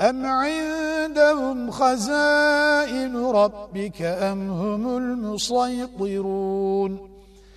أم عندهم خزائن ربك أم هم المسيطرون